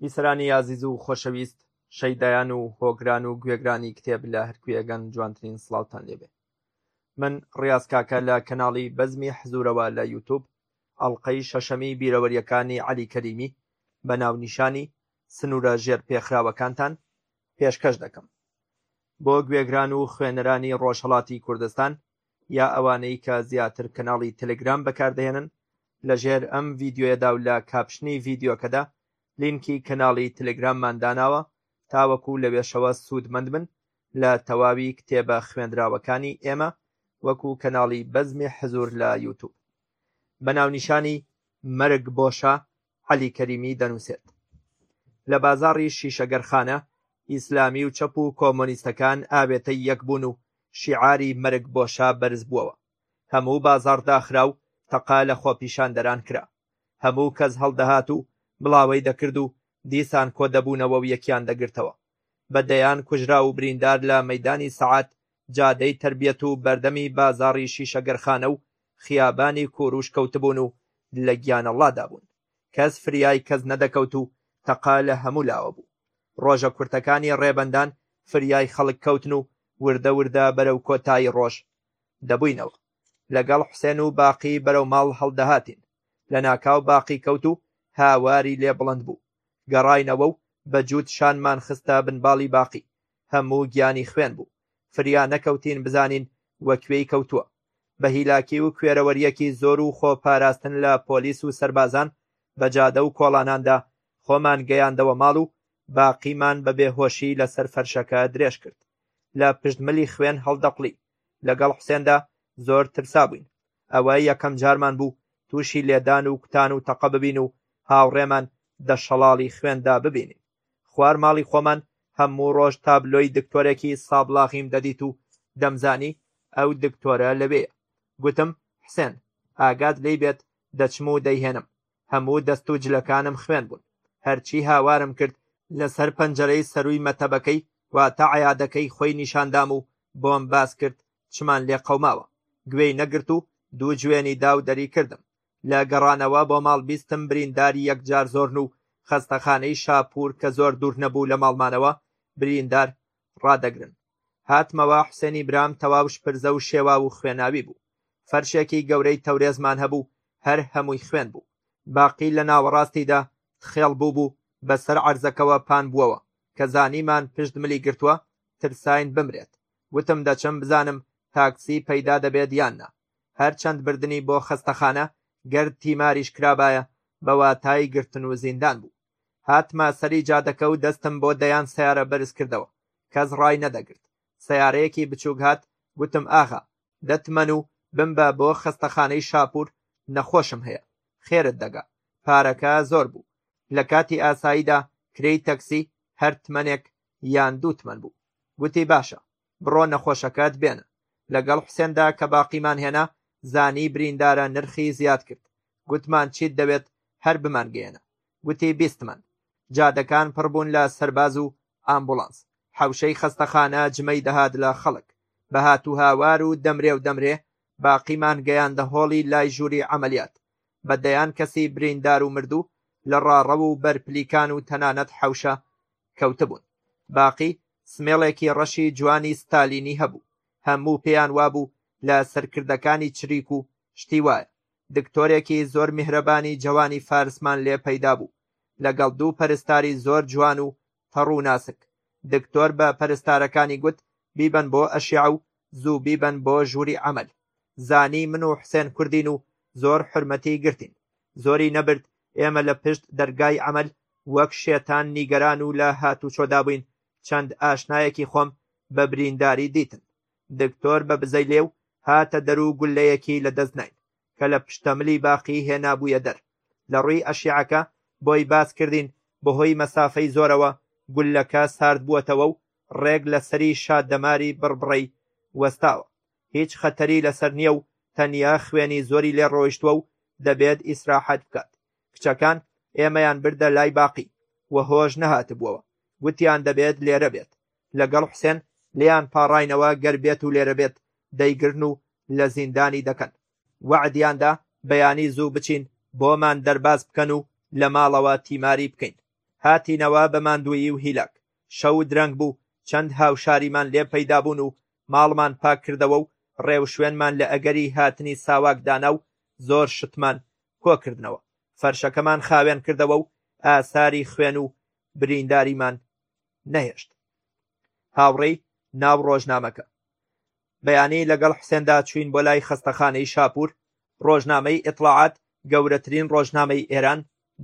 بیسەرانی ئازیز و خۆشەویست شەیدایان و هۆگران و گوێگرانی کتێب لە هەرکوێگەن جوانترین سڵاوتان لێبێ من ڕاز کاکە لە کەناڵی بەزمی حزورەوە لە یوتوب ئەڵلقەی شەشەمی بیرەوەریەکانی عەلی کەریمی بە ناونیشانی سنوورە ژێر پێخراوەکانتان پێشکەش دەکەم بۆ گوێگران و خوێنەرانی ڕۆژهەڵاتی کوردستان یا ئەوانەی کە زیاتر کەناڵی تەلەگرام بەکاردەهێنن لەژێر ئەم ڤیدیۆیەدا و لە کاپشنی ڤیدیۆکەدا لینکی کەناڵی تەلەگراممان داناوە تاوەکو لەوێشەوە سوودمەند بن لە تەواوی کتێبە خوێندراوەکانی ئێمە وەکو کەناڵی بەزمی حزور لە یوتوب بە ناونیشانی مەرگ بۆ شا عەلی کەریمی دەنووسێت، لە بازاڕی شیشەگەرخانە ئیسلامی و چەپ و کۆمۆنیستەکان ئاوێتەی یەک بوون و شیعاری مەرگ بۆ شا بەرز بووەوە. هەموو بازاڕ داخرا و تەقە لە خۆپیشاندەران کرا. هەموو کەس هەڵدەهات و بڵاوەی دەکرد و دیسان کۆ دەبوونەوە و یەکیان دەگرتەوە. بە دەیان کوژراو و بریندار لە مەیدانی سەعات، جادەی تەربیەت و بەردەمی بازاڕی شیشەگەرخانە و خیابانی کوروش کەوتبوون و لە گیانەڵڵادا بوون، کەس فریای کەس نەدەکەوت و تەقە لە هەموو لاوە بوو. ڕۆژە کورتەکانی ڕێبەندان فریای خەڵک کەوتن و وردە وردە بەرەو کۆتایی ڕۆژ دەبووینەوە. لەگەڵ حوسێن و باقی بەرەو ماڵ هەڵدەهاتین، لە ناکاو باقی کەوت و هاواری لێ بڵند بوو. گەڕاینەوە و بە جووت شانمان خستە بن باڵی باقی. هەموو گیانی خوێن بوو. فریا نەکەوتین بزانین وە کوێی کەوتووە بە هیلاکی و کوێرەوەریەکی زۆر و خۆ پاراستن لە پۆلیس و سەربازان بە جادە و کۆڵاناندا خۆمان گەیاندەوە ماڵ و باقیمان بە بێ هۆشی لە سەر فەرشەکە درێژ کرد لە پشت ملی خوێن هەڵدەقوڵی لەگەڵ حوسێندا زۆر ترسابووین ئەوە یەکەم جارمان بوو تووشی لێدان و کوتان و تەقە ببین و هاوڕێمان دەشەڵاڵی خوێندا ببینین خوار ماڵی خۆمان هەموو ڕۆژ تابلۆی دکتۆرێکی سابڵاغیم دەدیت و دەمزانی ئەو دکتۆرە لەوێیە گوتم حسێن ئاگات لی بێت دەچم و دەیهێنم هەموو دەست و جلەکانم خوێن بوون هەرچی هاوارم کرد لەسەر پەنجەرەی سەرووی مەتەبەکەی واتە عیادەکەی خۆی نیشاندام و بۆم باس کرد چمان لێ قەوماوە گوێی نەگرت و دوو جوێنی دا و دەری کردم لە گەڕانەوە بۆ ماڵ بیستم برینداری یەکجار زۆرن و خەستەخانەی شاپوور کە زۆر دوور نەبوو لە ماڵمانەوە بریندار ڕادەگرن. هاتمەوە حوسێنی برام تەواو شپرزە و شێواو و خوێناوی بوو. فەرشێکی گەورەی تەورێزمان هەبوو هەر هەمووی خوێن بوو. باقی لە ناوەڕاستیدا تخێڵ بووبوو بە سەر عەرزەکەوە پان بووەوە. کە زانیمان پشت ملی گرتووە ترساین بمرێت. وتم دەچم بزانم تاکسی پەیدا دەبێت یان نا. هەرچەند بردنی بۆ خەستەخانە گەر تیماریش کرابایە بە واتای گرتن و زیندان بوو. هاتمە سەری جادەکە و دەستم بۆ دەیان سەیارە بەرز کردەوە، کەس ڕای نەدەگرت. سەیارەیەکی بچووک هات، گوتم ئاغا، دەتمەن و بمبە بۆ خەستەخانەی شاپوور، نەخۆشم هەیە. خێرت دەگا. پارەکە زۆر بوو. لە کاتی ئاساییدا کرێی تەکسی هەر تمەنێک یان دوو تمەن بوو. گوتی باشە، بڕۆ نەخۆشەکەت بێنە. لەگەڵ حوسێندا کە باقیمان هێنا، زانی بریندارە نرخی زیاد کرد. گوتمان چیت دەوێت هەر بمانگەیەنە. گوتی بیستمان. جادەکان پڕ بوون لە سەرباز و ئامبوڵانس. حەوشەی خەستەخانە جمەی دەهات لە خەڵک. بە هاتوهاوار و دەمرێ و دەمرێ باقیمان گەیاندە هۆڵی لای ژووری عەمەلیات. بە دەیان کەسی بریندار و مردوو لە ڕاڕەو و بەر پلیکان و تەنانەت حەوشە کەوتبوون باقی سمێڵێکی ڕەشی جوانی ستالینی هەبوو هەموو پێیان وابوو لە سەرکردەکانی چریک و شتی وایە دکتۆرێکی زۆر میهرەبانی جوانی فارسمان لێ پەیدا بوو لەگەڵ دوو پەرستاری زۆر جوان و تەڕوو ناسک دکتۆر بە پەرستارەکانی گوت بیبەن بۆ ئەشیعە و زوو بیبەن بۆ ژووری عەمەل زانی من و حسێن کوردین و زۆر حورمەتی گرتین زۆری نەبرد ئێمە لە پشت دەرگای عەمەل وەک شێتان نیگەران و لە هاتوچۆدا بووین چەند ئاشنایەکی خۆم بە برینداری دیتن دکتۆر بە بزەی لێو هاتە دەر و گوللەیەکی لە دەست ناین کە لە پشتەملی باقی هێنابوویە دەر لە ڕووی ئەشیعەکە بۆی باس کردین بەهۆی مەسافەی زۆرەوە گوللەکە سارد بووەتەوە و ڕێک لە سەری شادەماری بڕبڕەی وەستاوە هیچ خەتەری لەسەر نییە و تەنیا خوێنی زۆری لێ ڕۆیشتووە و دەبێت ئیسراحەت بکات کچەکان ئێمەیان بردە لای باقی و هۆش نەهاتبووەوە گوتیان دەبێت لێرە بێت لەگەڵ حوسێن لێیان پاڕاینەوە گەر بێت و لێرە بێت دەیگرن و لە زیندانی دەکەن وەعدیان دا بەیانی زوو بچین بۆمان دەرباز بکەن و لە ماڵەوە تیماری بکەین هاتینەوە بە ماندوویی و هیلاک شەو درەنگ بوو چەند هاوشاریمان لێ پەیدا بوون و ماڵمان پاک کردەوە و ڕێوشوێنمان لە ئەگەری هاتنی ساواک دانا و زۆر شتمان کۆ کردنەوە فەرشەکەمان خاوێن کردەوە و ئاساری خوێن و برینداریمان نەهێشت هاوڕێی ناو ڕۆژنامەکە بەیانی لەگەڵ حسێندا چوین بۆ لای خەستەخانەی شاپور ڕۆژنامەی ئیطلاعات گەورەترین ڕۆژنامەی ئێران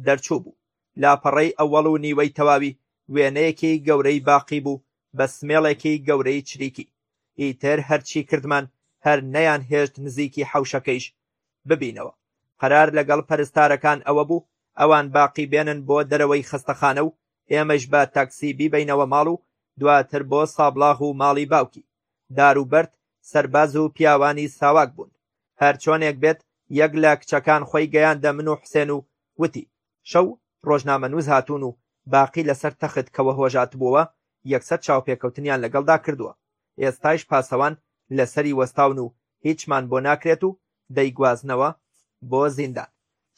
دەرچوو بوو لاپەڕەی ئەوەڵ و نیوەی تەواوی وێنەیەکی گەورەی باقی بوو بە سمێڵێکی گەورەی چریکی ئیتر هەرچی کردمان هەر نەیان هێشت نزیکی حەوشەکەیش ببینەوە قەرار لەگەڵ پەرستارەکان ئەوە بوو ئەوان باقی بێنن بۆ دەرەوەی خەستەخانە و ئێمەیش بە تاکسی بیبەینەوە ماڵ و دواتر بۆ سابڵاغ و ماڵی باوکی. دار و بەرد سەرباز و پیاوانی ساواک بوون. هەر چۆنێک بێت یەک لە کچەکان خۆی گەیاندە من و حوسێن و وتی، شەو ڕۆژنامەنووس هاتوون و باقی لەسەر تەخت کەوە هۆژاتبووەوە یەکسەر چاوپێکەوتنیان لەگەڵدا کردووە. ئێستایش پاسەوان لەسەری وەستاون و هیچمان بۆ ناکرێت و دەیگوازنەوە بۆ زیندان.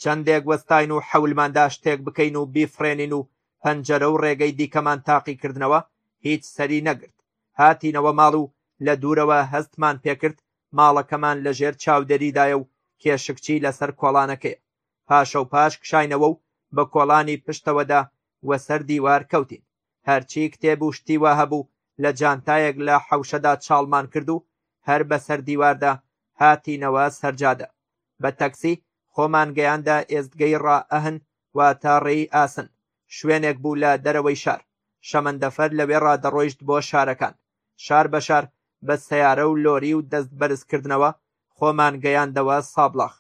چەندێک وەستاین و حەولماندا شتێک بکەین و بیفڕێنین و پەنجەرە و ڕێگەی دیکەمان تاقی کردنەوە، هیچ سەری نەگرت. هاتینەوە ماڵ و لە دوورەوە هەستمان پێ کرد ماڵەکەمان لە ژێر چاودێریدایە و کێشکچی لەسەر کۆڵانەکەیە. پاشەوپاش کشاینەوە و بە کۆڵانی پشتەوەدا وەسەر دیوار کەوتین. هەرچی کتێب و شتی وا هەبوو لە جانتایەک لە حەوشەدا چاڵمان کرد و هەر بەسەر دیواردا هاتینەوە سەر جادە. بە تەکسی خۆمان گەیاندە ئێستگەی ڕائەهن واتە ڕێی ئاسن، شوێنێک بوو لە دەرەوەی شار، شەمەندەفەر لەوێڕا دەڕۆیشت بۆ شارەکان، شار بە شار بە سەیارە و لۆری و دەست بەرزکردنەوە خۆمان گەیاندەوە سابڵاخ،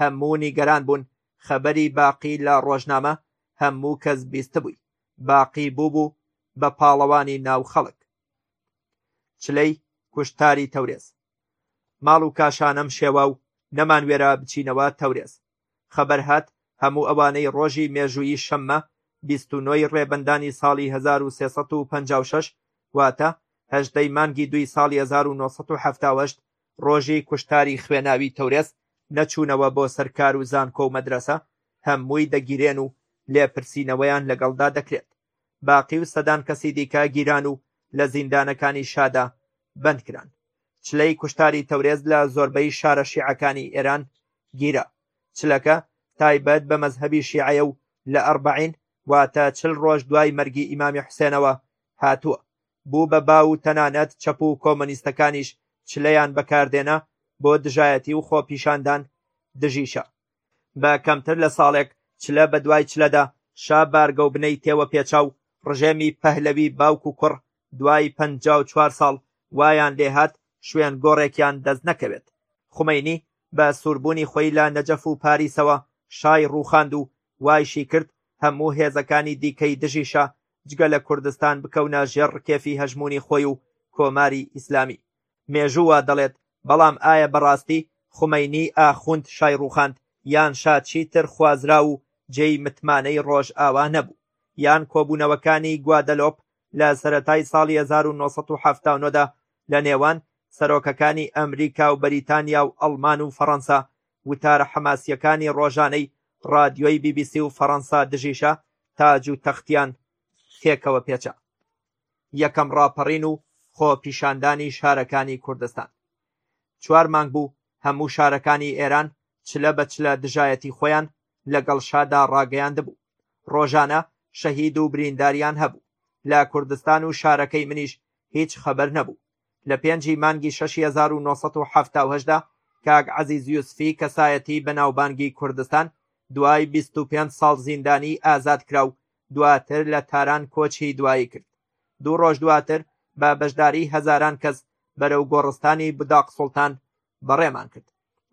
هەموو نیگەران بوون خەبەری باقی لە ڕۆژنامە هەموو کەس بیستبووی، باقی بووبوو بە پاڵەوانی ناو خەڵک چلەی کوشتاری تەورێز ماڵ و کاشانەم شێوا و نەمان وێرا بچینەوە تەورێز خەبەر هات هەموو ئەوانەی ڕۆژی مێژووی شەممە بیست و نۆی ڕێبەندانی ساڵی 1356 واتە هەژدەی مانگی دوی ساڵی 1970 ڕۆژی کوشتاری خوێناوی تەورێز نەچوونەوە بۆ سەر کار و زانکۆ و مەدرەسە هەمووی دەگیرێن و لێپرسینەوەیان لەگەڵدا دەکرێت باقی و سەدان کەسی دیکە گیران و لە زیندانەکانی شادا بەندکران چلەی کوشتاری تەورێز لە زۆربەی شارە شیعەکانی ئێران گیرا چلەکە تایبەت بە مەزهەبی شیعەیە و لە ئەربەعین واتە چل ڕۆژ دوای مەرگی ئیمامی حوسێنەوە هاتووە بوو بە باو و تەنانەت چەپ و کۆمۆنیستەکانیش چلەیان بەکاردێنا بۆ دژایەتی و خۆپیشاندان دژی شا. بە کەمتر لە ساڵێک چلە بە دوای چلەدا شا بارگە و بنەی تێوەپێچا و ڕژێمی پەهلەوی باوک و کوڕ دوای پەنجا و چوار ساڵ وایان لێهات شوێن گۆڕێکیان دەست نەکەوێت. خومەینی بە سووربوونی خۆی لە نەجەف و پاریسەوە شای ڕووخاند و وایشی کرد هەموو هێزەکانی دیکەی دژی شا جگە لە کوردستان بکەونە ژێر ڕکێفی هەژموونی خۆی و کۆماری ئیسلامی. مێژوو وا دەڵێت، بەڵام ئایا بەڕاستی خومەینی ئاخوند شای ڕووخاند یان شا چیتر خوازراو و جێی متمانەی ڕۆژئاوا نەبوو؟ یان کۆبوونەوەکانی گوادەلۆپ لە سەرەتای ساڵی هەزار و نۆ سەد و حەفتا و نۆ دا لە نێوان سەرۆکەکانی ئەمریکا و بەریتانیا و ئەڵمان و فەڕەنسا وتارە حەماسییەکانی ڕۆژانەی ڕادیۆی بی بی سی و فەڕەنسا دژی شا تاج و تەختیان پێکەوە پێچا یەکەم ڕاپەڕین و خۆپیشاندانی شارەکانی کوردستان چوار مانگ بوو هەموو شارەکانی ئێران چلە بە چلە دژایەتی خۆیان لەگەڵ شادا ڕاگەیاندبوو ڕۆژانە شەهید و برینداریان هەبوو لە کوردستان و شارەکەی منیش هیچ خەبەر نەبوو لە پێنج ی مانگی شەشی هەزار و نۆ سەد و حەفتا و هەشت دا کاک عەزیز یوسفی کەسایەتی بەناوبانگی کوردستان دوای بیست و پێنج ساڵ زیندانی ئازاد کرا و دواتر لە تاران کۆچی دوایی کرد دوو ڕۆژ دواتر بە بەشداری هەزاران کەس بەرەو گۆڕستانی بداق سوڵتان بەڕێمان کرد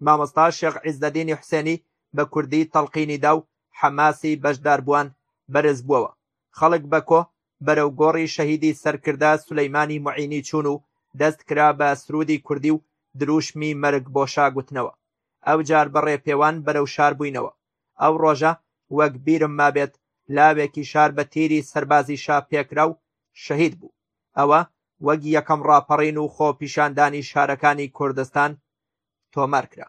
مامۆستا شێخ عیزەدینی حوسێنی بە کوردی تەڵقینی دا و حەماسی بەشداربووان بەرز بووەوە خەڵک بە کۆ بەرەو گۆڕی شەهیدی سەرکردە سولەیمانی موعینی چوون و دەست کرا بە سروودی کوردی و درووشمی مەرگ بۆ شا گوتنەوە. ئەوجار بە ڕێپێوان بەرەو شار بووینەوە. ئەو ڕۆژە وەک بیرم مابێت لاوێکی شار بە تیری سەربازی شا پێکرا و شەهید بوو. ئەوە وەک یەکەم ڕاپەڕین و خۆپیشاندانی شارەکانی کوردستان تۆمار کرا.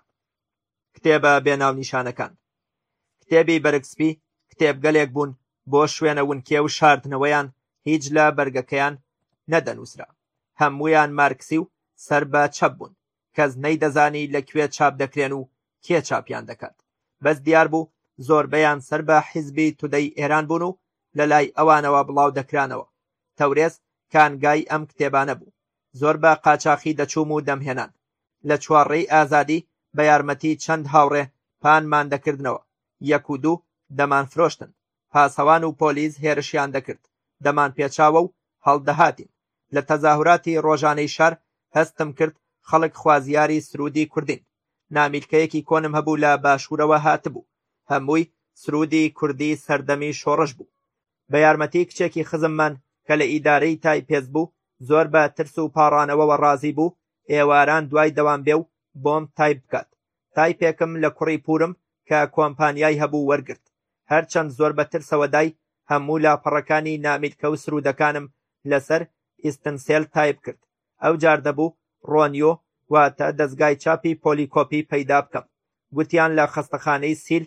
کتێبە بێ ناونیشانەکان کتێبی بەرگ سپی کتێبگەلێک بوون بۆ شوێنە ونکێ و شاردنەوەیان هیچ لە بەرگەکەیان نەدەنووسرا هەموویان مارکسی و سەر بە چەپ بوون کەس نەیدەزانی لە کوێ چاپ دەکرێن و کێ چاپیان دەکات بەس دیار بوو زۆربەیان سەر بە حیزبی تودەی ئێران بوون و لە لای ئەوانەوە بڵاو دەکرانەوە تەورێز کانگای ئەم کتێبانە بوو زۆر بە قاچاخی دەچووم و دەمهێنان لە چوار ڕێی ئازادی بە یارمەتی چەند هاوڕێ پانمان دەکردنەوە، یەک و دوو دەمانفرۆشتن، پاسەوان و پۆلیس هێرشیان دەکرد، دەمانپێچاوە و هەڵدەهاتین. لە تەزاهوراتی ڕۆژانەی شار هەستم کرد خەڵک خوازیاری سروودی کوردین. نامیلکەیەکی کۆنم هەبوو لە باشوورەوە هاتبوو، هەمووی سروودی کوردی سەردەمی شۆڕش بوو. بە یارمەتی کچێکی خزممان کە لە ئیدارەی تای پێست بوو، زۆر بە ترس و پاڕانەوەوە ڕازی بوو ئێواران دوای دەوام بێ و بۆم تایپ بکات، تایپێکم لە کوڕی پوورم کە کۆمپانیای هەبوو وەرگرت، هەرچەند زۆر بە ترسەوە دای، هەموو لاپەڕەکانی نامیلکە و سروودەکانم لەسەر ئیستنسێل تایپ کرد، ئەوجار دەبوو ڕۆنیۆ واتە دەزگای چاپی پۆلی کۆپی پەیدا بکەم، گوتیان لە خەستەخانەی سیل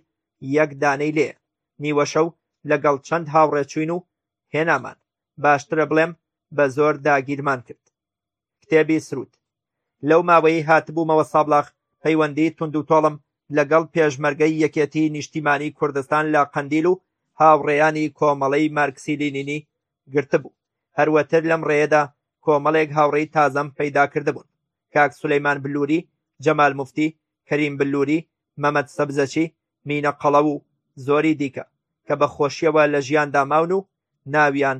یەک دانەی لێیە، نیوەشەو لەگەڵ چەند هاوڕێ چووین و هێنامان، باشترە بڵێم بە زۆر داگیرمان کرد. کتێبی سروود. لەو ماوەیەی هاتبوومەوە سابڵاخ پەیوەندیی توندوتۆڵم لەگەڵ پێشمەرگەی یەکێتیی نیشتیمانیی کوردستان لە قەندیل و هاوڕێیانی کۆمەڵەی مارکسی لینینی گرتبوو، هەروەتر لەم ڕێیەدا کۆمەڵێک هاوڕێی تازەم پەیدا کردبوون، کاک سولەیمان بلووری، جەمال موفتی، کەریم بلووری، مەمەد سەبزەچی، مینە قەڵەو و زۆری دیکە کە بە خۆشیەوە لە ژیاندا ماون و ناویان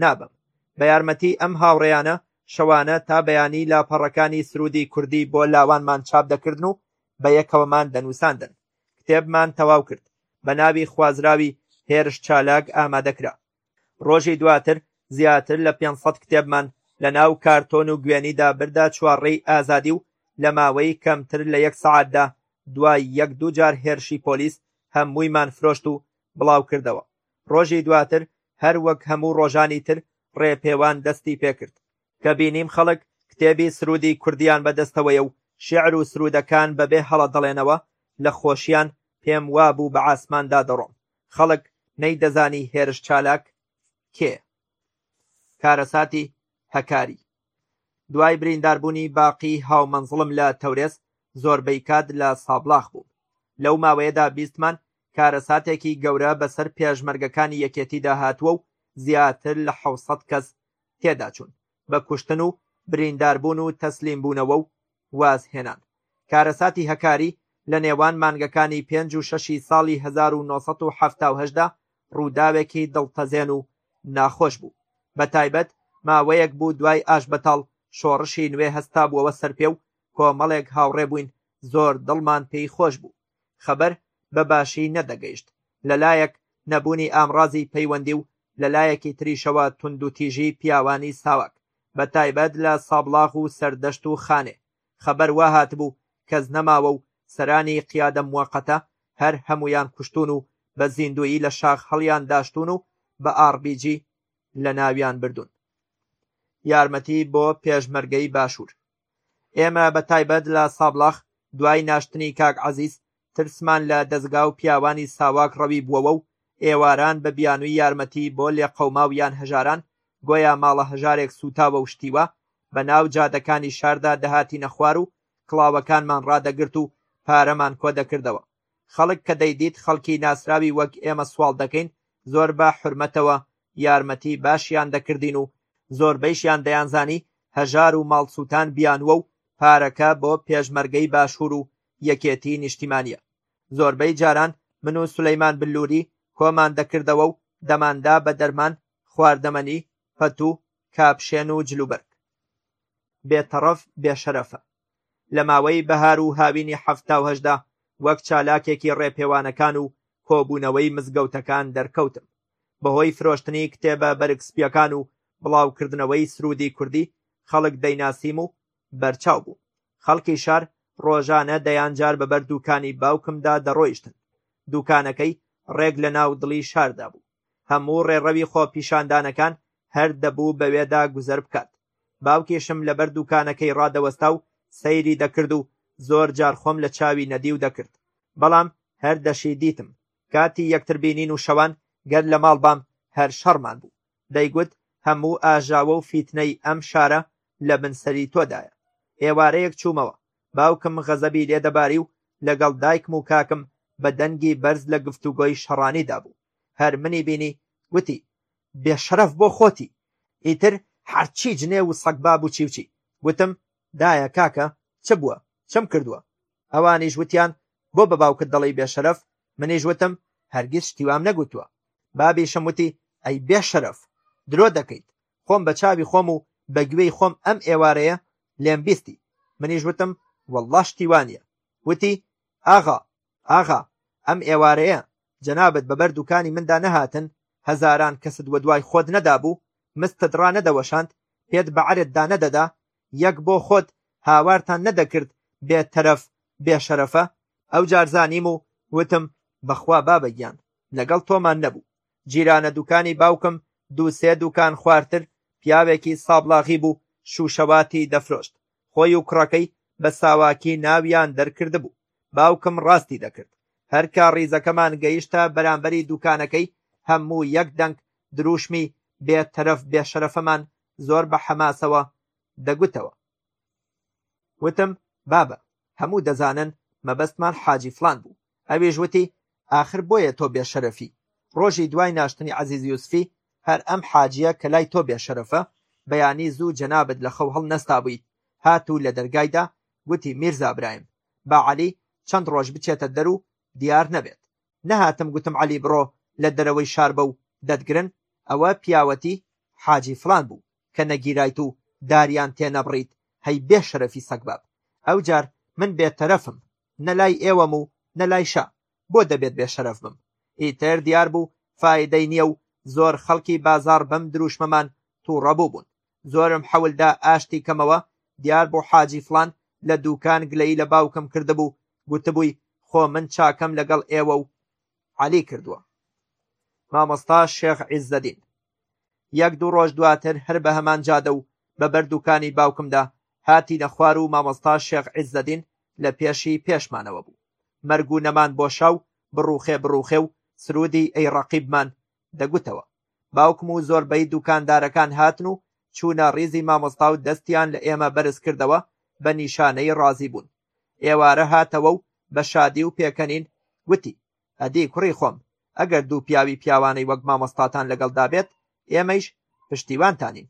نابەم. بە یارمەتی ئەم هاوڕێیانە شەوانە تا بەیانی لاپەڕەکانی سروودی کوردی بۆ لاوانمان چاپ دەکردن و بە یەکەوەمان دەنووساندن. کتێبمان تەواو کرد بە ناوی خوازراوی هێرش چالاک ئامادە کرا. ڕۆژی دواتر زیاتر لە پێنج سەد کتێبمان لەناو کارتۆن و گوێنیدا بردە چوارڕێی ئازادی و لە ماوەی کەمتر لە یەک سەعاتدا دوای یەک دوو جار هێرشی پۆلیس هەموویمان فرۆشت و بڵاوکردەوە. ڕۆژی دواتر هەر وەک هەموو ڕۆژانی تر ڕێپێوان دەستی پێکرد. کە بینیم خەڵک کتێبی سروودی کوردییان بە دەستەوەیە و شیعر و سروودەکان بەبێ هەڵە دەڵێنەوە، لە خۆشییان پێم وابوو بە عاسماندا دەڕۆم. خەڵک نەیدەزانی هێرش چالاک کێیە. کارەساتی هەکاری دوای برینداربوونی باقی هاومەنزڵم لە تەورێز زۆربەی کات لە سابڵاخ بووم لەو ماوەیەدا بیستمان کارەساتێکی گەورە بەسەر پێشمەرگەکانی یەکێتیدا هاتووە و زیاتر لە حوسەت کەس تێداچوون بە کوشتن و برینداربوون و تەسلیمبوونەوە و وازهێنان کارەساتی هەکاری لە نێوان مانگەکانی پێنج و شەشی ساڵی هەزار و نۆ سەد و حەفتا و هەشت دا ڕووداوێکی دڵتەزێن و ناخۆش بوو بە تایبەت ماوەیەک بوو دوای ئاشبەتاڵ شۆڕشی نوێ هەستابووەوە سەرپێ و کۆمەڵێک هاوڕێ بووین زۆر دڵمان پێی خۆش بوو خەبەر بە باشی نەدەگەیشت، لە لایەک نەبوونی ئامڕازی پەیوەندی و لە لایەکی تریشەوە توندوتیژی پیاوانی ساواک بە تایبەت لە سابڵاغ و سەردەشت و خانێ، خەبەر وا هاتبوو کەس نەماوە و سەرانی قیادە موەقەتە هەر هەموویان کوشتوون و بە زیندوویی لە شاخ هەڵیانداشتوون و بە ئاڕبیج لەناویان بردوون. یارمەتی بۆ پێشمەرگەی باشوور. ئێمە بە تایبەت لە سابڵاخ دوای ناشتنی کاک عەزیز ترسمان لە دەزگا و پیاوانی ساواک ڕەوی بووەوە و ئێواران بە بیانووی یارمەتی بۆ لێقەوماویان هەژاران گۆیا ماڵە هەژارێک سووتاوە و شتی وا بە ناو جادەکانی شاردا دەهاتینە خوار و کڵاوەکانمان ڕادەگرت و پارەمان کۆ دەکردەوە خەڵک کە دەیدیت خەڵکی ناسراوی وەک ئێمە سواڵ دەکەین، زۆر بە حورمەتەوە یارمەتی باشیان دەکردین و زۆربەیشیان دەیانزانی هەژار و ماڵسووتان بیانووە و پارەکە بۆ پێشمەرگەی باشوور و یەکێتیی نیشتیمانییە. زۆربەی جاران من و سولەیمان بللووری کۆمان دەکردەوە و دەماندا بە دەرمان، خواردەمەنی، پەتوو، کاپشێن و جلوبەرگ. بێتەڕەف بێشەرەفە. لە ماوەی بەهار و هاوینی حەفتا و هەشتدا وەک چالاکێکی ڕێپێوانەکان و کۆبوونەوەی مزگەوتەکان دەرکەوتم. بەهۆی فرۆشتنی کتێبە بەرگ سپییەکان و بڵاوکردنەوەی سروودی کوردی خەڵک دەیناسیم و بەرچاو بووم. خەڵکی شار ڕۆژانە دەیان جار بەبەر دووکانی باوکمدا دەڕۆیشتن. دووکانەکەی ڕێک لەناو دڵی شاردا بوو. هەموو ڕێڕەوی خۆپیشاندانەکان هەر دەبوو بەوێدا گوزەر بکات. باوکیشم لەبەر دووکانەکەی ڕادەوەستا و سەیری دەکرد و زۆر جار خۆم لە چاوی نەدیو دەکرد، بەڵام هەر دەشی دیتم. کاتی یەکتر بینین و شەوان گەر لە ماڵ بام هەر شەڕمان بوو. دەیگوت هەموو ئاژاوە و فیتنەی ئەم شارە لە بن سەری تۆدایە. ئێوارەیەک چوومەوە، باوکم غەزەبی لێ دەباری و لەگەڵ دایکم و کاکم بە دەنگی بەرز لە گفتوگۆی شەڕانیدا بوو. هەر منی بینی گوتی، بێ شەرەف بۆ خۆتی ئیتر هەرچی جنێو و سەگباب و چی و چی. گوتم، دایە کاکە چ بووە؟ چم کردووە؟ ئەوانیش وتیان، بۆ بە باوکت دەڵێی بێ شەرەف؟ منیش وتم، هەرگیز شتی وام نەگوتووە. بابیشم وتی، ئەی بێ شەرەف! درۆ دەکەیت، خۆم بە چاوی خۆم و بە گوێی خۆم ئەم ئێوارەیە لێم بیستی. منیش وتم، وەڵڵا شتی وانییە. وتی، ئاغا! ئاغا، ئەم ئێوارەیە جەنابت بە بەر دووکانی مندا نەهاتن، هەزاران کەست وەدوای خۆت نەدابوو، مستت ڕا نەدەوەشاند، پێت بە عەرێت دا نەدەدا، یەک بۆ خۆت هاوارتان نەدەکرد بێ تەرەف، بێ شەرەفە؟ ئەوجار زانیم و وتم، بەخوا بابە گیان، لەگەڵ تۆمان نەبوو، جیرانە دووکانی باوکم دوو سێ دووکان خوارتر پیاوێکی سابڵاغی بوو شووشەواتی دەفرۆشت، خۆی و کوڕەکەی بە ساواکی ناویان دەرکردبوو باوکم ڕاستی دەکرد هەرکە ڕیزەکەمان گەیشتە بەرامبەری دوکانەکەی هەموو یەک دەنگ دروشمی بێتەرەف بێشەرەفەمان زۆر بە حەماسەوە دەگوتەوە وتم بابە هەموو دەزانن مەبەستمان حاجی فلان بوو ئەویش وتی، ئاخر بۆیە تۆ بێشەرەفی، ڕۆژی دوای ناشتنی عەزیز یوسفی، هەر ئەم حاجیە کە لای تۆ بێشەرەفە، بەیانی زوو جەنابت لە خەو هەڵنەستابوویت، هات و لە دەرگایدا گوتی، میرزا برایم، با عەلی چەند ڕۆژ بچێتە دەر و دیار نەبێت، نەهاتم گوتم عەلی بڕۆ لە دەرەوەی شار بە و دەتگرن، ئەوە پیاوەتی حاجی فڵان بوو کە نەگیرایت و داریان تێنەبڕیت، هەی بێشەرەفی سەگباب، ئەوجار من بێتەرەفم، نە لای ئێوەم و نە لای شا، بۆ دەبێت بێشەرەف بم؟ ئیتر دیار بوو فایدەی نییە و زۆر خەڵکی بازاڕ بەم درووشمەمان تووڕە بووبوون. زۆرم حەول دا ئاشتی کەمەوە، دیار بوو حاجی فڵان لە دووکان گلەیی لە باوکم کردبوو، گوتبووی خۆ من چاکەم لەگەڵ ئێوە و عەلی کردووە. مامۆستا شێخ عیزەدین. یەک دوو ڕۆژ دواتر هەر بە هەمان جادە و بە بەر دوکانی باوکمدا هاتینە خوار و مامۆستا شێخ عیزەدین لە پێشی پێشمانەوە بوو. مەرگ و نەمان بۆ شا و بڕووخێ بڕووخێ و سروودی ئەی ڕەقیبمان دەگوتەوە. باوکم و زۆربەی دوکاندارەکان هاتن و چوونە ڕیزی مامۆستا و دەستیان لە ئێمە بەرز کردەوە بە نیشانەی ڕازی بوون. ئێوارە هاتەوە و بە شادی و پێکەنین گوتی ئەدی کوڕی خۆم ئەگەر دوو پیاوی پیاوانەی وەک مامۆستاتان لەگەڵدا بێت ئێمەیش پشتیوانتانین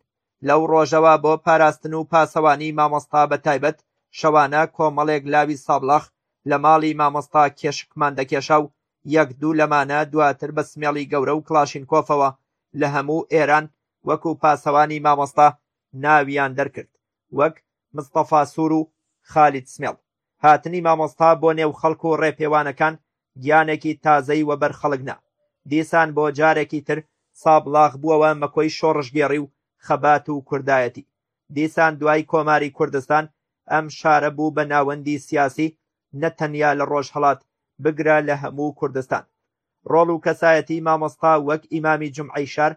لەو ڕۆژەوە بۆ پاراستن و پاسەوانی مامۆستا بە تایبەت شەوانە کۆمەڵێک لاوی سابڵاخ لە ماڵی مامۆستا کێشکمان دەکێشا و یەک دوو لەمانە دواتر بە سمێڵی گەورە و کڵاشینکۆفەوە لە هەموو ئێران وەکو پاسەوانی مامۆستا ناویان دەرکرد وەک مستەفا سوور و خالید سمێڵ هاتنی مامۆستا بۆ نێو خەڵک و ڕێپێوانەکان گیانێکی تازەی وەبەر خەڵک نا، دیسان بۆ جارێکی تر سابڵاغ بووەوە مەکۆی شۆڕشگێڕی و خەبات و کوردایەتی، دیسان دوای کۆماری کوردستان ئەم شارە بوو بە ناوەندی سیاسی نە تەنیا لە ڕۆژهەڵات بگرە لە هەموو کوردستان، ڕۆڵ و کەسایەتی مامۆستا وەک ئیمامی جومعەی شار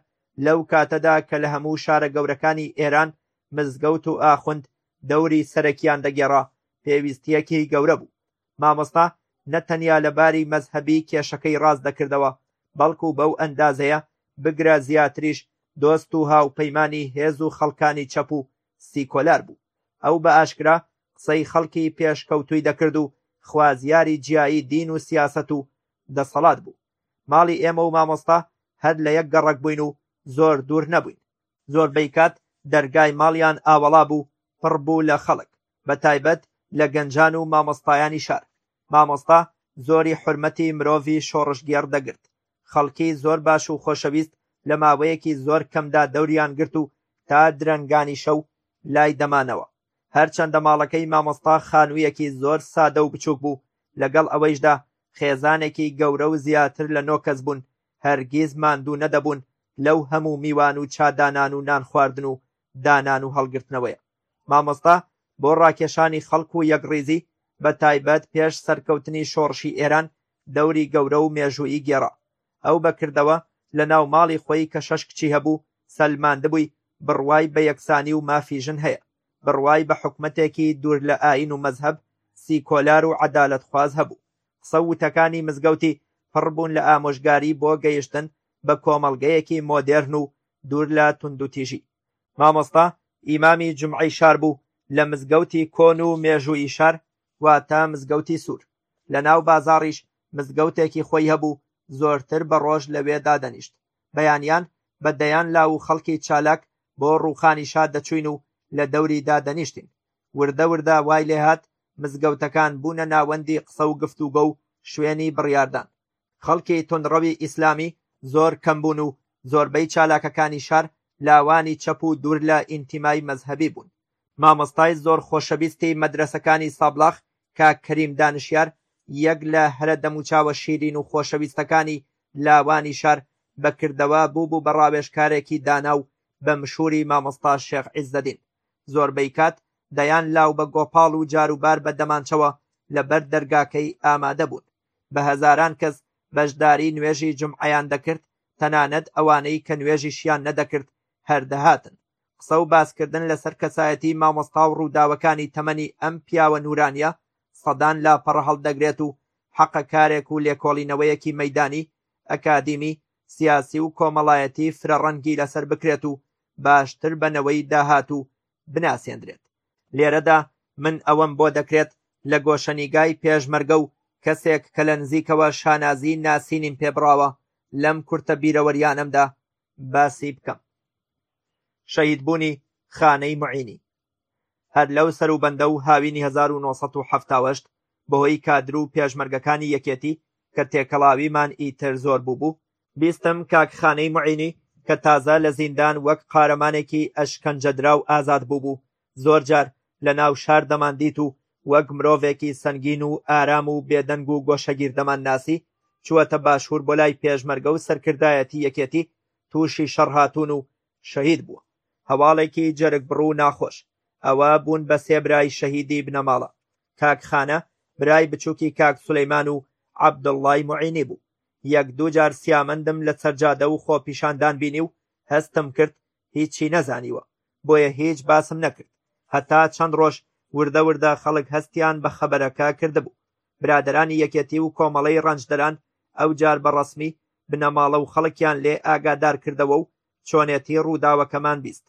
لەو کاتەدا کە لە هەموو شارە گەورەکانی ئێران مزگەوت و ئاخوند دەوری سەرەکیان دەگێڕا پێویستییەکی گەورە بوو مامۆستا نە تەنیا لە باری مەزهەبی کێشەکەی ڕاست دەکردەوە بەڵکو بەو ئەندازەیە بگرە زیاتریش دۆست و هاوپەیمانی هێز و خەڵکانی چەپ و سیکۆلار بوو ئەو بە ئاشکرا قسەی خەڵکی پێشکەوتووی دەکرد و خوازیاری جیایی دین و سیاسەت و دەسەڵات بوو. ماڵی ئێمە و مامۆستا هەر لە یەک گەڕەک بووین و زۆر دوور نەبووین. زۆربەی کات دەرگای ماڵیان ئاوەڵا بوو، پڕ بوو لە خەڵک، بەتایبەت لە گەنجان و مامۆستایانی شار. مامۆستا زۆری حورمەتی مرۆڤی شۆڕشگێڕ دەگرت. خەڵکی زۆر باش و خۆشەویست لە ماوەیەکی زۆر کەمدا دەوریان گرت و تا درەنگانی شەو لای دەمانەوە. هەرچەندە ماڵەکەی مامۆستا خانوویەکی زۆر سادە و بچووک بوو، لەگەڵ ئەوەیشدا خێزانێکی گەورە و زیاتر لە نۆ کەس بوون، هەرگیز ماندوو نەدەبوون لەو هەموو میوان و چادانان و نانخواردن و دانان و هەڵگرتنەوەیە. مامۆستا بۆ ڕاکێشانی خەڵک و یەکڕیزی، بەتایبەت پێش سەرکەوتنی شۆڕشی ئێران، دەوری گەورە و مێژوویی گێڕا. ئەو بە کردەوە لە ناو ماڵی خۆیی کە شەش کچی هەبوو سەلماندبووی بڕوای بە یەکسانی و مافی ژن هەیە، بڕوای بە حکومەتێکی دوور لە ئایین و مەزهەب، سیکۆلار و عەدالەتخواز هەبوو. قسە و وتەکانی مزگەوتی پڕ بوون لە ئامۆژگاری بۆ گەیشتن بە کۆمەڵگەیەکی مۆدێرن و دوور لە توندوتیژی. مامۆستا ئیمامی جومعەی شار بوو، لە مزگەوتی کۆن و مێژوویی شار واتە مزگەوتی سوور. لە ناو بازاڕیش مزگەوتێکی خۆی هەبوو، زۆرتر بە ڕۆژ لەوێ دادەنیشت. بەیانیان بە دەیان لاو و خەڵکی چالاک بۆ ڕووخانی شا دەچووین و لە دەوری دادەنیشتین. وردە وردە وای لێ هات مزگەوتەکان بوونە ناوەندی قسە و گفتوگۆ و شوێنی بڕیاردان. خەڵکی توندڕەوی ئیسلامی زۆر کەم بوون و زۆربەی چالاکەکانی شار لاوانی چەپ و دوور لە ئینتیمای مەزهەبی بوون. مامۆستای زۆر خۆشەویستی مەدرەسەکانی سابڵاخ کاک کەریم دانشیار یەک لە هەرە دەموچاوە شیرین و خۆشەویستەکانی لاوانی شار بە کردەوە بووبوو بە ڕاوێژکارێکی دانا و بە مشووری مامۆستا شێخ عیزەدین زۆربەی کات دەیان لاو بە گۆپاڵ و جاروبار بە دەمانچەوە لە بەر دەرگاکەی ئامادە بوون. بە هەزاران کەس بەشداری نوێژی جومعەیان دەکرد، تەنانەت ئەوانەی کە نوێژیشیان نەدەکرد هەر دەهاتن. قسە و باسکردن لەسەر کەسایەتی مامۆستا و ڕووداوەکانی تەمەنی ئەم پیاوە نورانیە سەدان لاپەڕە هەڵدەگرێت و حەقە کارێک و لێکۆڵینەوەیەکی مەیدانی، ئەکادیمی، سیاسی و کۆمەڵایەتی فرەڕەنگی لەسەر بکرێت و باشتر بە نەوەی داهاتوو بناسێندرێت لێرەدا من ئەوەم بۆ دەکرێت لە گۆشەنیگای پێشمەرگە و کەسێک کە لە نزیکەوە شانازی ناسینیم پێ بڕاوە لەم کورتە بیرەوەریانەمدا باسی بکەم شەهید بوونی خانەی معینی هەر لەو سەروبەندە و هاوینی 1970 بەهۆی کادر و پێشمەرگەکانی یەکێتی کە تێکەڵاویمان ئیتر زۆر بوو بوو بیستم کاک خانەی موعینی کە تازە لە زیندان وەک قارەمانێکی ئەشکەنجەدراو ئازاد بووبوو، زۆر جار لە ناو شار دەماندیت و وەک مرۆڤێکی سەنگین و ئارام و بێدەنگ و گۆشەگیر دەمانناسی، چووەتە باشوور بۆ لای پێشمەرگە و سەرکردایەتی یەکێتی تووشی شەڕ هاتوون و شەهید بووە. هەواڵێکی جەرگبڕ و ناخۆش. ئەوە بوون بە سێ برای شەهیدی بنەماڵە. کاک خانە برای بچووکی کاک سولەیمان و عەبدوڵڵای موعینی بوو، یەک دوو جار سیامەندم لە سەرجادە و خۆپیشاندان بینی و هەستم کرد هیچی نەزانیوە، بۆیە هیچ باسم نەکرد، هەتا چەند ڕۆژ وردە وردە خەڵک هەستیان بە خەبەرەکە کردبوو، برادەرانی یەکێتی و کۆمەڵەی ڕەنجدەران ئەوجار بە ڕەسمی بنەماڵە و خەڵکیان لێ ئاگادار کردەوە و چۆنێتی ڕووداوەکەمان بیست،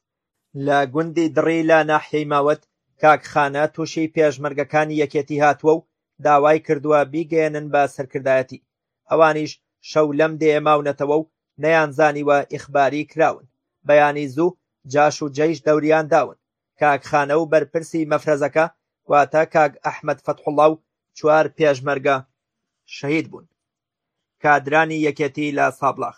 لە گوندی دڕی لە ناحیەی ماوەت، کاک خانە تووشی پێشمەرگەکانی یەکێتی هاتووە و داوای کردووە بیگەیەنن بە سەرکردایەتی، ئەوانیش شەو لەم دێیە ماونەتەوە و نەیانزانیوە ئیخباری کراون، بەیانی زوو جاش و جەیش دەوریان داون، کاک خانە و بەرپرسی مەفرەزەکە واتە کاک ئەحمەد فەتحوڵڵا و چوار پێشمەرگە شەهید بوون. کادرانی یەکێتی لە سابڵاخ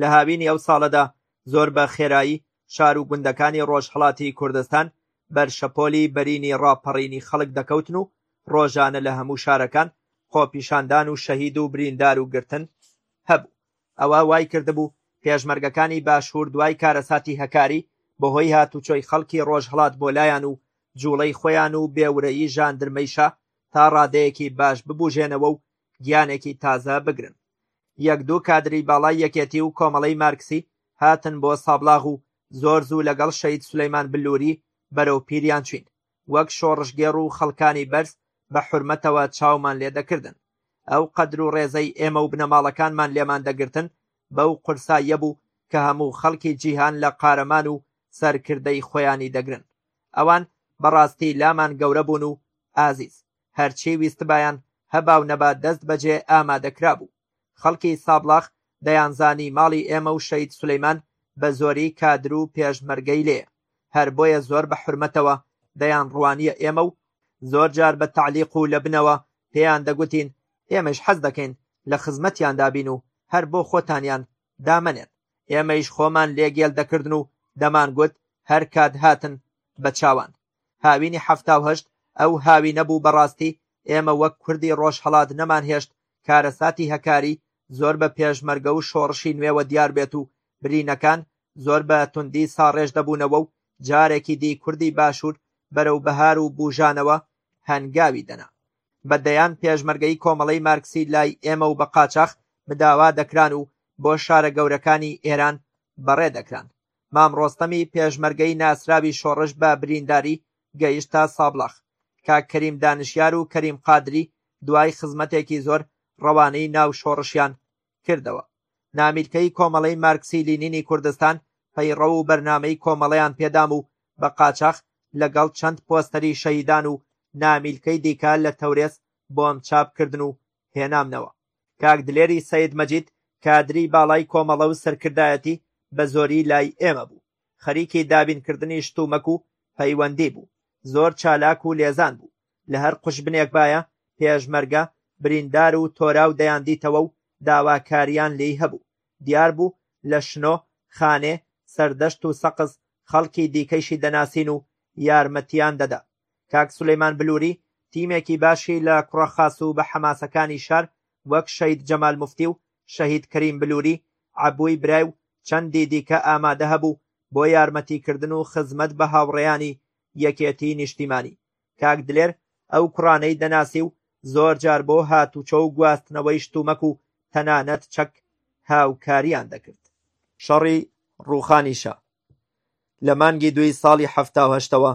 لە هاوینی ئەو ساڵەدا زۆر بە خێرایی شار و گوندەکانی ڕۆژهەڵاتی کوردستان بەر شەپۆلی بەرینی ڕاپەڕینی خەڵک دەکەوتن و ڕۆژانە لە هەموو شارەکان خۆپیشاندان و شەهید و بریندار و گرتن هەبوو ئەوە وای کردبوو پێشمەرگەکانی باشوور دوای کارەساتی هەکاری بەهۆی هاتوچۆی خەڵکی ڕۆژهەڵات بۆ لایان و جوڵەی خۆیان و بێورەیی ژاندرمەیشا تا ڕادەیەکی باش ببوژێنەوە و گیانێکی تازە بگرن. یەک دوو کادری باڵای یەکێتی و کۆمەڵەی مارکسی هاتن بۆ سابڵاغ و زۆر زوو لەگەڵ شەید سولەیمان بلووری بەرەو پیریان چوین. وەک شۆڕشگێڕ و خەڵکانی بەرز بە حورمەتەوە چاومان لێ دەکردن. ئەو قەدر و ڕێزەی ئێمە و بنەماڵەکانمان لێمان دەگرتن بەو قورساییە بوو کە هەموو خەڵکی جیهان لە قارەمان و سەرکردەی خۆیانی دەگرن. ئەوان بەڕاستی لامان گەورە بوون و ئازیز. هەرچی ویستبایان هەبا و نەبا دەست بەجێ ئامادەکرابوو. خەڵکی سابڵاخ دەیانزانی ماڵی ئێمە و شەید سولەیمان بە زۆری کادر و پێشمەرگەی لێیە، هەر بۆیە زۆر بە حورمەتەوە دەیانڕوانییە ئێمە و زۆر جار بە تەعلیق و لە بنەوە پێیان دەگوتین ئێمەیش حەز دەکەین لە خزمەتیاندا بین و هەر بۆ خۆتانیان دامەنێن. ئێمەیش خۆمان لێ گێل دەکردن و دەمانگوت هەر کات هاتن بە چاوان. هاوینی حەفتا و هەشت ئەو هاوینە بوو بەڕاستی ئێمە وەک کوردی ڕۆژهەڵات نەمانهێشت کارەساتی هەکاری زۆر بە پێشمەرگە و شۆڕشی نوێوە دیار بێت و برینەکان زۆر بە توندی ساڕێژ دەبوونەوە و جارێکی دی کوردی باشوور بەرەو بەهار و بووژانەوە هەنگاوی دەنا. بە دەیان پێشمەرگەی کۆمەڵەی مارکسی لای ئێمە و بە قاچاخ مداوا دەکران و بۆ شارە گەورەکانی ئێران بەڕێ دەکران. مام ڕۆستەمی پێشمەرگەی ناسراوی شۆڕش بە برینداری گەیشتە سابڵاخ، کاک کەریم دانشیار و کەریم قادری دوای خزمەتێکی زۆر ڕەوانەی ناو شۆڕشیان کردەوە. نامیلکەی کۆمەڵەی مارکسی لینینی کوردستان پەیڕەو و بەرنامەی کۆمەڵەیان پێدام و بە قاچاخ لەگەڵ چەند پۆستەری شەهیدان و نامیلکەی دیکە لە تەورێز بۆم چاپ کردن و هێنامنەوە کاک دلێری سەید مەجید کادری باڵای کۆمەڵە و سەرکردایەتی بە زۆری لای ئێمە بوو خەریکی دابین کردنی شتومەک و پەیوەندی بوو زۆر چالاک و لێزان بوو لە هەر قوژبنێک بایە پێشمەرگە بریندار و تۆراو دەیاندیتەوە و داواکاریان لێی هەبوو دیار بوو لە شنۆ خانێ سەردەشت و سەقز خەڵکی دیکەیشی دەناسین و یارمەتیان دەدا کاک سولەیمان بلووری تیمێکی باشی لە کوڕە خاس و بە حەماسەکانی شار وەک شەید جەمال موفتی و شەهید کەریم بلووری عەبووی برای و چەندی دیکە ئامادە هەبوو بۆ یارمەتی کردن و خزمەت بە هاوڕێیانی یەکێتی نیشتیمانی کاک دلێر ئەو کوڕانەی دەناسی و زۆر جار بۆ هاتوچۆ و گواستنەوەی شتومەک و تەنانەت چەک هاوکاریان دەکرد. شەڕی ڕووخانی شا لە مانگی دووی ساڵی حەفتا و هەشتەوە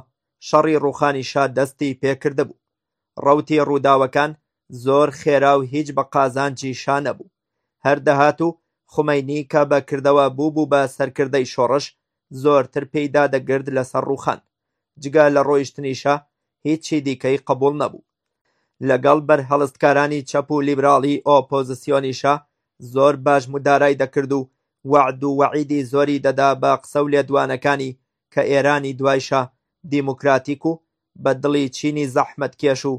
شەڕی ڕووخانی شا دەستی پێ کردبوو. ڕەوتی ڕووداوەکان زۆر خێرا و هیچ بە قازانجی شا نەبوو. هەر دەهات و خومەینی کە بە کردەوە بووبوو بە سەرکردەی شۆڕش، زۆرتر پێی دادەگرت لەسەر ڕووخان. جگە لە ڕۆیشتنیشە هیچی دیکەی قبوڵ نەبوو. لەگەڵ بەرهەڵستکارانی چەپ و لیبراڵی ئۆپۆزسیۆنیشە زۆر باش مودارای دەکرد و وەعد و وەعیدی زۆری دەدا بە قسە و لێدوانەکانی کە ئێرانی دوایشە دیموکراتیک و بە دڵی چینی زەحمەتکێش و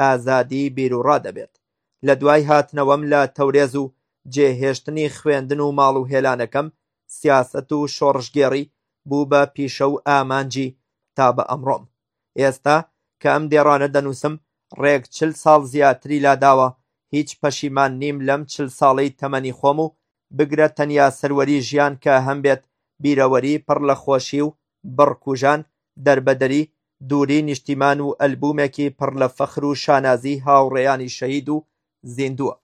ئازادی بیروڕا دەبێت. لە دوای هاتنەوەم لە تەورێز و جێهێشتنی خوێندن و ماڵ و هێلانەکەم سیاسەت و شۆڕشگێڕی بوو بە پیشە و ئامانجی تا بە ئەمڕۆم. ئێستا کە ئەم دێڕانە دەنووسم ڕێک چل ساڵ زیاتری لاداوە، هیچ پەشیمان نیم لەم چل ساڵەی تەمەنی خۆم و بگرە تەنیا سەروەری ژیان کە هەمبێت بیرەوەری پڕ لە خۆشی و بڕ کوژان، دەربەدەری، دووری نیشتیمان و ئەلبوومێکی پڕ لە فەخر و شانازی هاوڕێیانی شەهید و زیندووە،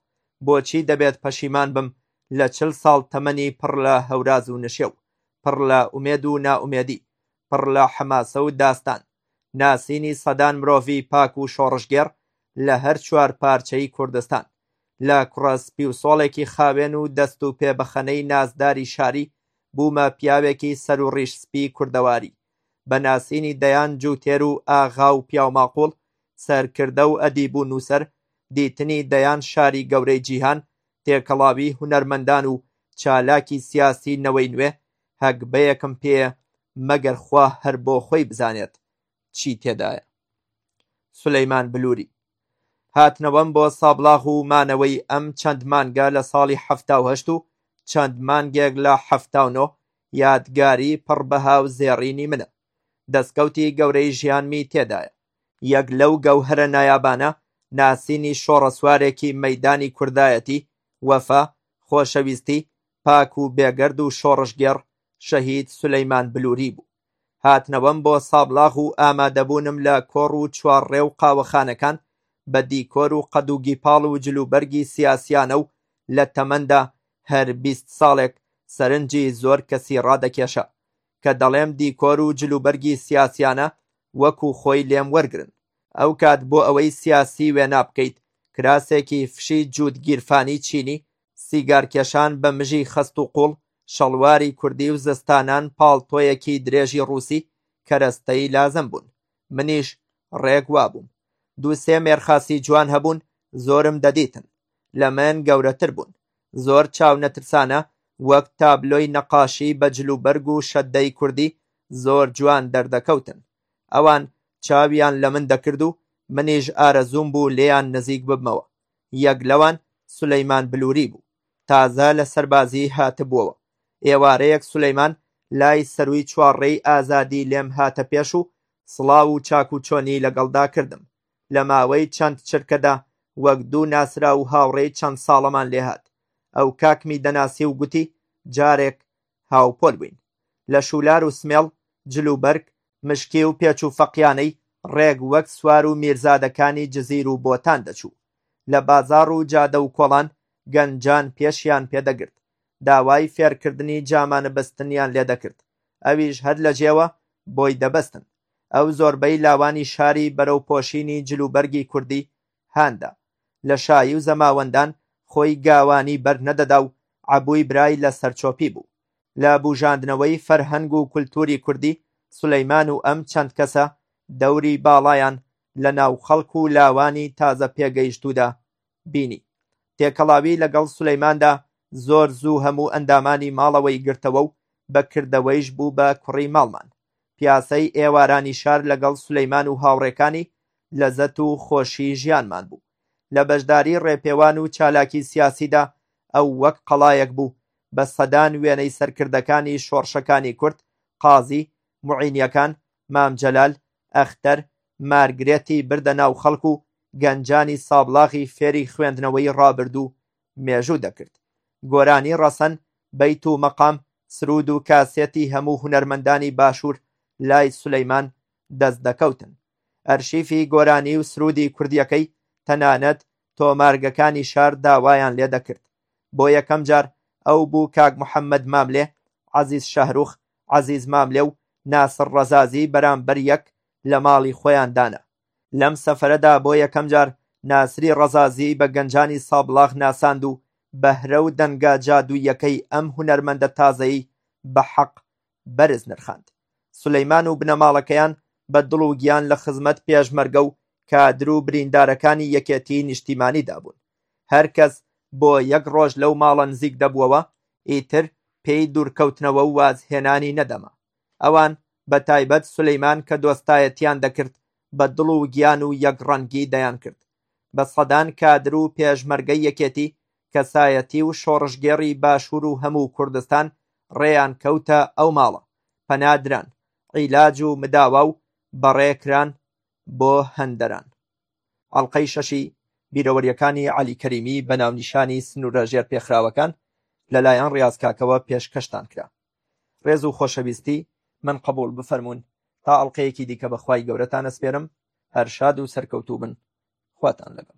بۆچی دەبێت پەشیمان بم لە چل ساڵ تەمەنی پڕ لە هەوراز و نشێو، پڕ لە ئومێد و نائومێدی، پڕ لە حەماسە و داستان، ناسینی سەدان مرۆڤی پاک و شۆڕشگێڕ لە هەر چوار پارچەی کوردستان، لە کوڕە سپیوسۆڵێکی خاوێن و دەست و پێ بەخەنەی نازداری شاری، بوومە پیاوێکی سەروڕیش سپی کوردەواری، بە ناسینی دەیان جووتێر و ئاغا و پیاوماقووڵ، سەرکردە و ئەدیب و نووسەر، دیتنی دەیان شاری گەورەی جیهان، تێکەڵاویی هونەرمەندان و چالاکی سیاسیی نەوەی نوێ، هەگبەیەکم پێیە مەگەر خوا هەر بۆ خۆی بزانێت چی تێدایە. سولەیمان بلووری. هاتنەوەم بۆ سابڵاغ و مانەوەی ئەم چەند مانگە لە ساڵی حەفتا و هەشت و چەند مانگێک لە حەفتا و نۆ، یادگاری پڕ بەها و زێڕینی منە، دەستکەوتی گەورەی ژیانمی تێدایە، یەک لەو گەوهەرە نایابانە ناسینی شۆڕەسوارێکی مەیدانی کوردایەتی، وەفا، خۆشەویستی، پاک و بێگەرد و شۆڕشگێڕ، شەهید سولەیمان بلووری بوو. هاتنەوەم بۆ سابڵاغ و ئامادەبوونم لە کۆڕ و چوارڕێ و قاوەخانەکان بە دیکۆر و قەد و گیپاڵ و جلوبەرگی سیاسیانە و لە تەمەندا هەر بیست ساڵێک سەرنجی زۆر کەسی ڕادەکێشا کە دەڵێم دیکۆر و جلوبەرگی سیاسیانە وەکو خۆی لێم وەرگرن، ئەو کات بۆ ئەوەی سیاسی وێنا بکەیت کراسێکی فشی جووت گیرفانی چینی، سیگارکێشان بە مژی خەست و قوڵ، شەڵواری کوردی و زستانان پاڵتۆیەکی درێژی ڕووسی کەرەستەی لازم بوون. منیش ڕێک وابووم. دوو سێ مێرخاسی جوان هەبوون زۆرم دەدیتن. لە من گەورەتر بوون. زۆر چاونەترسانە وەک تابلۆی نەقاشی بە جلوبەرگ و شەددەی کوردی زۆر جوان دەردەکەوتن. ئەوان چاویان لە من دەکرد و منیش ئارەزووم بوو لێیان نزیک ببمەوە. یەک لەوان سولەیمان بلووری بوو. تازە لە سەربازی هاتبووەوە. ئێوارەیەک سولەیمان لای سەرووی چوارڕێی ئازادی لێم هاتە پێش و سڵاو و چاک و چۆنی لەگەڵدا کردم. لە ماوەی چەند چرکەدا وەک دوو ناسراو و هاوڕێی چەند ساڵەمان لێ هات. ئەو کاکمی دەناسی و گوتی جارێک هاوپۆل بووین. لە شوولار و سمێڵ، جلوبەرگ، مشکی و پێچ و فەقیانەی ڕێک وەک سوار و میرزادەکانی جزیر و بۆتان دەچوو. لە بازاڕ و جادە و کۆڵان گەنجان پێشیان پێ دەگرت. داوای فێرکردنی جامانبستنیان لێ دەکرد، ئەویش هەر لە جێوە بۆی دەبەستن. ئەو زۆربەی لاوانی شاری بەرەو پۆشینی جلوبەرگی کوردی هاندا. لە شایی و زەماوەندان خۆی گاوانی بەر نەدەدا و عەبووی برای لە سەرچۆپی بوو. لە بووژاندنەوەی فەرهەنگ و کولتووری کوردی سولەیمان و ئەم چەند کەسە دەوری باڵایان لە ناو خەڵک و لاوانی تازە پێگەیشتوودا بینی. تێکەڵاوی لەگەڵ سولەیماندا زۆر زوو هەموو ئەندامانی ماڵەوەی گرتەوە و بە کردەوەیش بوو بە کوڕی ماڵمان. پیاسەی ئێوارانی شار لەگەڵ سولەیمان و هاوڕێکانی لەزەت و خۆشی ژیانمان بوو. لە بەشداری ڕێپێوان و چالاکی سیاسیدا ئەو وەک قەڵایەک بوو بە سەدان وێنەی سەرکردەکانی شۆڕشەکانی کورد، قازی، موعینیەکان، مام جەلال، ئەختەر مارگرێتی بردە ناو خەڵک و گەنجانی سابڵاغی فێری خوێندنەوەی ڕابردوو مێژوو دەکرد. گۆرانی ڕەسەن، بەیت و مەقام، سروود و کاسێتی هەموو هونەرمەندانی باشوور لای سولەیمان دەست دەکەوتن. ئەرشیفی گۆرانی و سروودی کوردییەکەی تەنانەت تۆمارگەکانی شار داوایان لێ دەکرد. بۆ یەکەم جار ئەو بوو کاک محەممەد ماملێ، عەزیز شاهروخ، عەزیز ماملێ و ناسڕ ڕەزازی بەرامبەر یەک لە ماڵی خۆیان دانە. لەم سەفەرەدا بۆ یەکەم جار ناسری ڕەزازی بە گەنجانی سابڵاغ ناساند و بەهرە و دەنگە جادووییەکەی ئەم هونەرمەندە تازەی بە حەق بەرز نرخاند. سولەیمان و بنەماڵەکەیان بە دڵ و گیان لە خزمەت پێشمەرگە و کادر و بریندارەکانی یەکێتیی نیشتیمانیدا بوون. هەر کەس بۆ یەک ڕۆژ لەو ماڵە نزیک دەبووەوە ئیتر پێی دوورکەوتنەوە و وازهێنانی نەدەما. ئەوان بە تایبەت سولەیمان کە دۆستایەتیان دەکرد بە دڵ و گیان و یەک ڕەنگی دەیانکرد. بە سەدان کادر و پێشمەرگەی یەکێتی، کەسایەتی و شۆڕشگێڕی باشوور و هەموو کوردستان ڕێیان کەوتە ئەو ماڵە، پەنا دران، عیلاج و مداوا و بەڕێ کران بۆ هەندەران. ئەڵقەی شەشی بیرەوەریەکانی عەلی کەریمی بە ناونیشانی سنورە ژێر پێخراوەکان لە لایەن ڕیاز کاکەوە پێشکەشتان کرا ڕێز و خۆشەویستی من قبوڵ بفەرموون تا ئەڵقەیەکی دیکە بە خوای گەورەتان ئەسپێرم هەر شاد و سەرکەوتوو بن خواتان لەگەڵ.